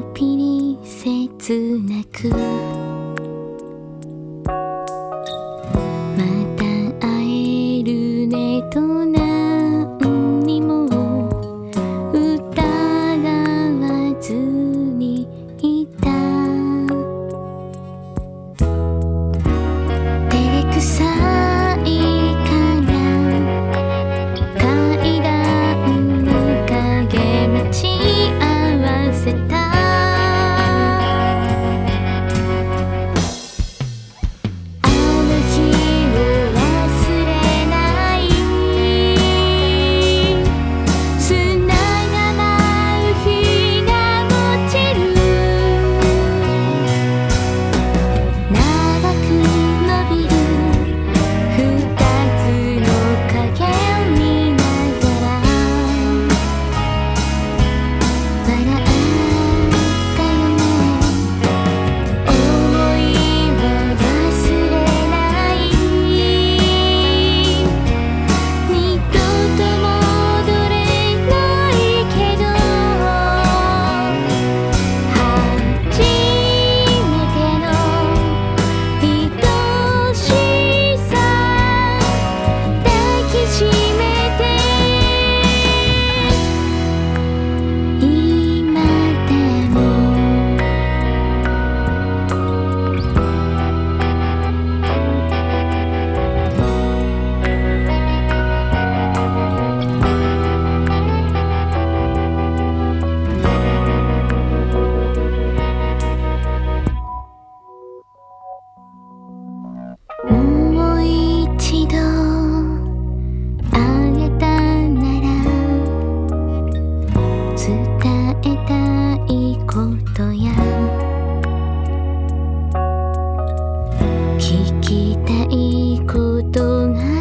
っ切り切なく聞きたいことが